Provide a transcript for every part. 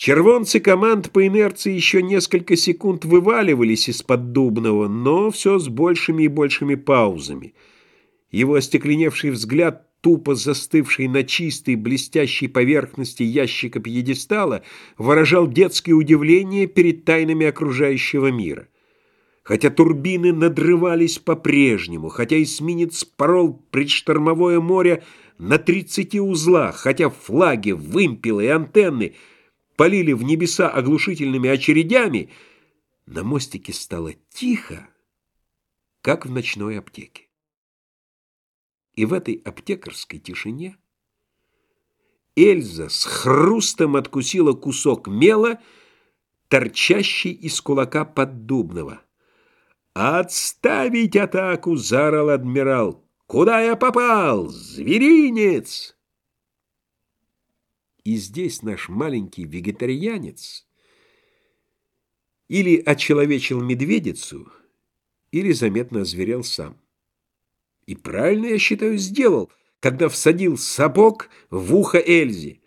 Червонцы команд по инерции еще несколько секунд вываливались из-под Дубного, но все с большими и большими паузами. Его остекленевший взгляд, тупо застывший на чистой блестящей поверхности ящика пьедестала, выражал детское удивление перед тайнами окружающего мира. Хотя турбины надрывались по-прежнему, хотя эсминец порол предштормовое море на 30 узлах, хотя флаги, вымпелы и антенны — полили в небеса оглушительными очередями, на мостике стало тихо, как в ночной аптеке. И в этой аптекарской тишине Эльза с хрустом откусила кусок мела, торчащий из кулака поддубного. «Отставить атаку!» — заорал адмирал. «Куда я попал? Зверинец!» И здесь наш маленький вегетарианец или очеловечил медведицу, или заметно озверел сам. И правильно, я считаю, сделал, когда всадил сапог в ухо Эльзи.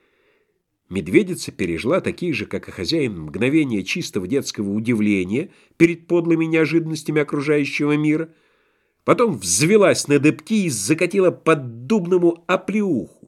Медведица пережила такие же, как и хозяин, мгновения чистого детского удивления перед подлыми неожиданностями окружающего мира, потом взвелась на дыбки и закатила под дубному оплеуху.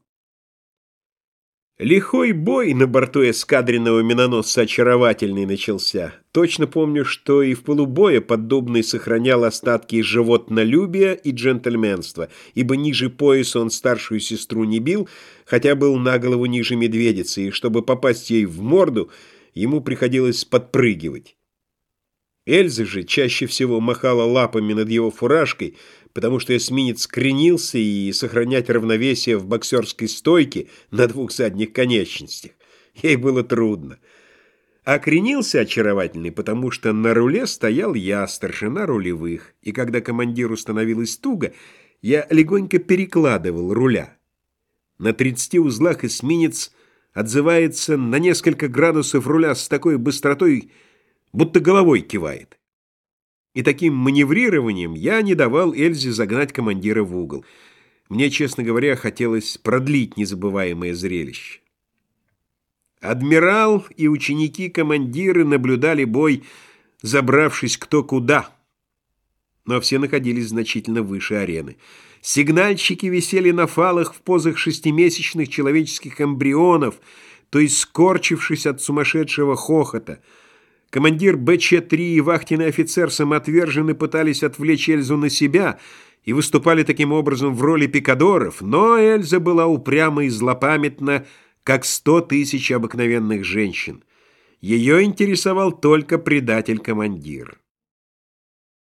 Лихой бой на борту эскадренного миноносца очаровательный начался. Точно помню, что и в полубоя поддубный сохранял остатки животнолюбия и джентльменства, ибо ниже пояса он старшую сестру не бил, хотя был на голову ниже медведицы, и чтобы попасть ей в морду, ему приходилось подпрыгивать. Эльза же чаще всего махала лапами над его фуражкой, потому что эсминец кренился и сохранять равновесие в боксерской стойке на двух задних конечностях. Ей было трудно. А кренился очаровательный, потому что на руле стоял я, старшина рулевых, и когда командиру становилось туго, я легонько перекладывал руля. На 30 узлах эсминец отзывается на несколько градусов руля с такой быстротой, будто головой кивает. И таким маневрированием я не давал Эльзе загнать командира в угол. Мне, честно говоря, хотелось продлить незабываемое зрелище. Адмирал и ученики-командиры наблюдали бой, забравшись кто куда. Но все находились значительно выше арены. Сигнальщики висели на фалах в позах шестимесячных человеческих эмбрионов, то есть скорчившись от сумасшедшего хохота – Командир БЧ-3 и вахтенный офицер самоотверженно пытались отвлечь Эльзу на себя и выступали таким образом в роли пикадоров, но Эльза была упряма и злопамятна, как сто тысяч обыкновенных женщин. Ее интересовал только предатель-командир.